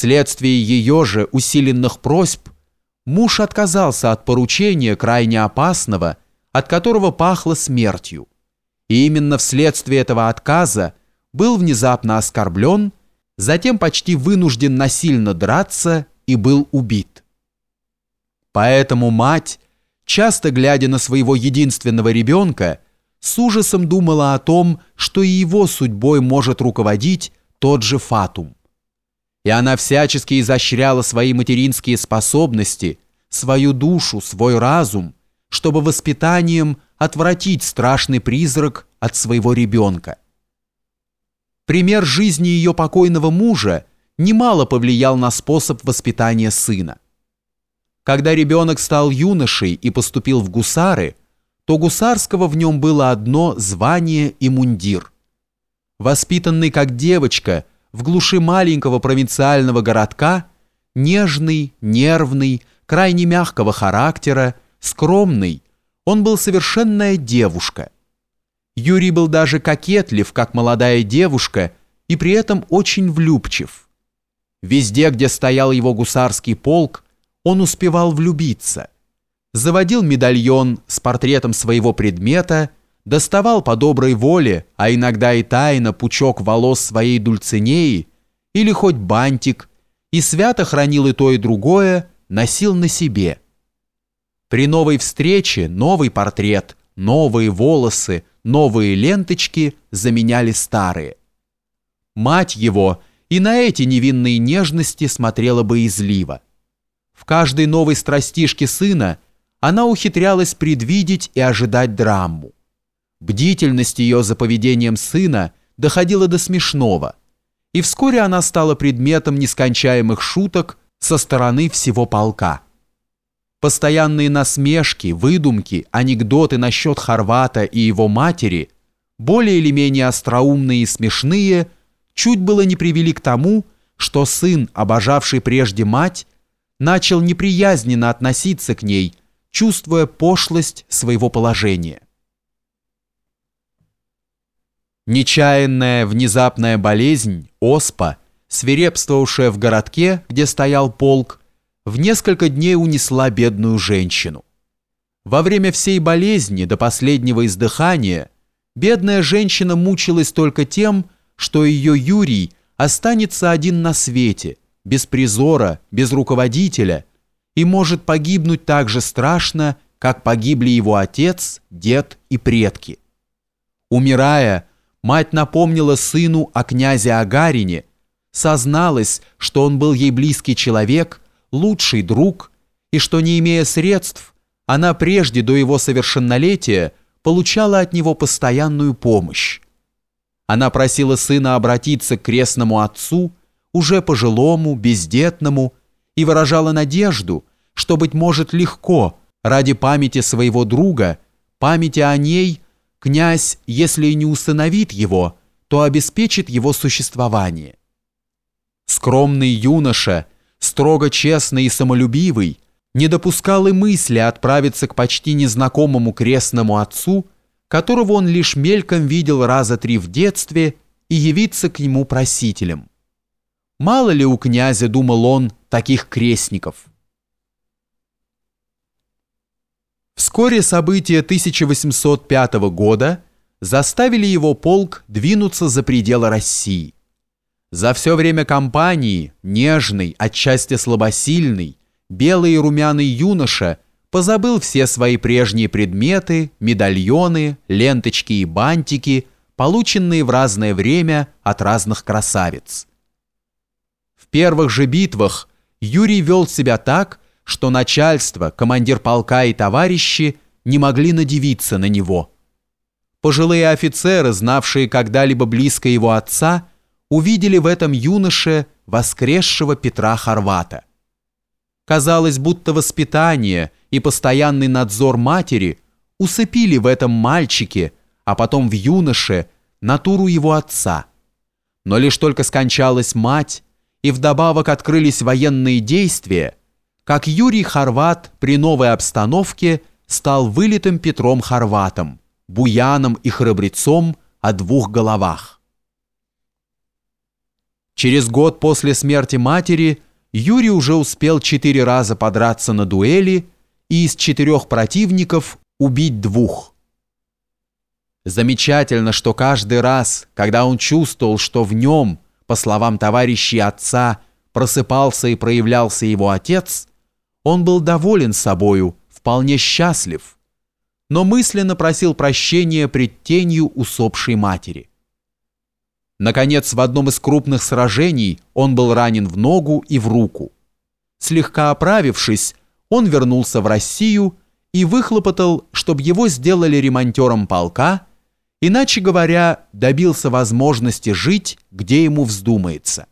Вследствие ее же усиленных просьб муж отказался от поручения крайне опасного, от которого пахло смертью. И именно вследствие этого отказа был внезапно оскорблен, затем почти вынужден насильно драться и был убит. Поэтому мать, часто глядя на своего единственного ребенка, с ужасом думала о том, что и его судьбой может руководить тот же Фатум и она всячески изощряла свои материнские способности, свою душу, свой разум, чтобы воспитанием отвратить страшный призрак от своего ребенка. Пример жизни ее покойного мужа немало повлиял на способ воспитания сына. Когда ребенок стал юношей и поступил в гусары, то гусарского в нем было одно звание и мундир. Воспитанный как девочка – в глуши маленького провинциального городка, нежный, нервный, крайне мягкого характера, скромный, он был совершенная девушка. Юрий был даже кокетлив, как молодая девушка, и при этом очень влюбчив. Везде, где стоял его гусарский полк, он успевал влюбиться. Заводил медальон с портретом своего предмета – доставал по доброй воле, а иногда и тайно пучок волос своей Дульцинеи или хоть бантик, и свято хранил и то, и другое, носил на себе. При новой встрече новый портрет, новые волосы, новые ленточки заменяли старые. Мать его и на эти невинные нежности смотрела боязливо. В каждой новой страстишке сына она ухитрялась предвидеть и ожидать драму. Бдительность ее за поведением сына доходила до смешного, и вскоре она стала предметом нескончаемых шуток со стороны всего полка. Постоянные насмешки, выдумки, анекдоты насчет Хорвата и его матери, более или менее остроумные и смешные, чуть было не привели к тому, что сын, обожавший прежде мать, начал неприязненно относиться к ней, чувствуя пошлость своего положения. Нечаянная внезапная болезнь, оспа, свирепствовавшая в городке, где стоял полк, в несколько дней унесла бедную женщину. Во время всей болезни до последнего издыхания бедная женщина мучилась только тем, что ее Юрий останется один на свете, без призора, без руководителя и может погибнуть так же страшно, как погибли его отец, дед и предки. Умирая, мать напомнила сыну о князе Агарине, созналась, что он был ей близкий человек, лучший друг, и что, не имея средств, она прежде до его совершеннолетия получала от него постоянную помощь. Она просила сына обратиться к крестному отцу, уже пожилому, бездетному, и выражала надежду, что, быть может, легко, ради памяти своего друга, памяти о ней – князь, если не усыновит его, то обеспечит его существование. Скромный юноша, строго честный и самолюбивый, не допускал и мысли отправиться к почти незнакомому крестному отцу, которого он лишь мельком видел раза три в детстве, и явиться к нему просителем. Мало ли у князя, думал он, таких крестников – Вскоре события 1805 года заставили его полк двинуться за пределы России. За все время кампании нежный, отчасти слабосильный, белый и румяный юноша позабыл все свои прежние предметы, медальоны, ленточки и бантики, полученные в разное время от разных красавиц. В первых же битвах Юрий вел себя так, что начальство, командир полка и товарищи не могли надевиться на него. Пожилые офицеры, знавшие когда-либо близко его отца, увидели в этом юноше воскресшего Петра Хорвата. Казалось, будто воспитание и постоянный надзор матери усыпили в этом мальчике, а потом в юноше, натуру его отца. Но лишь только скончалась мать, и вдобавок открылись военные действия – как Юрий Хорват при новой обстановке стал вылитым Петром Хорватом, буяном и храбрецом о двух головах. Через год после смерти матери Юрий уже успел четыре раза подраться на дуэли и из четырех противников убить двух. Замечательно, что каждый раз, когда он чувствовал, что в нем, по словам товарищей отца, просыпался и проявлялся его отец, он был доволен собою, вполне счастлив, но мысленно просил прощения пред тенью усопшей матери. Наконец, в одном из крупных сражений он был ранен в ногу и в руку. Слегка оправившись, он вернулся в Россию и выхлопотал, чтобы его сделали ремонтером полка, иначе говоря, добился возможности жить, где ему вздумается.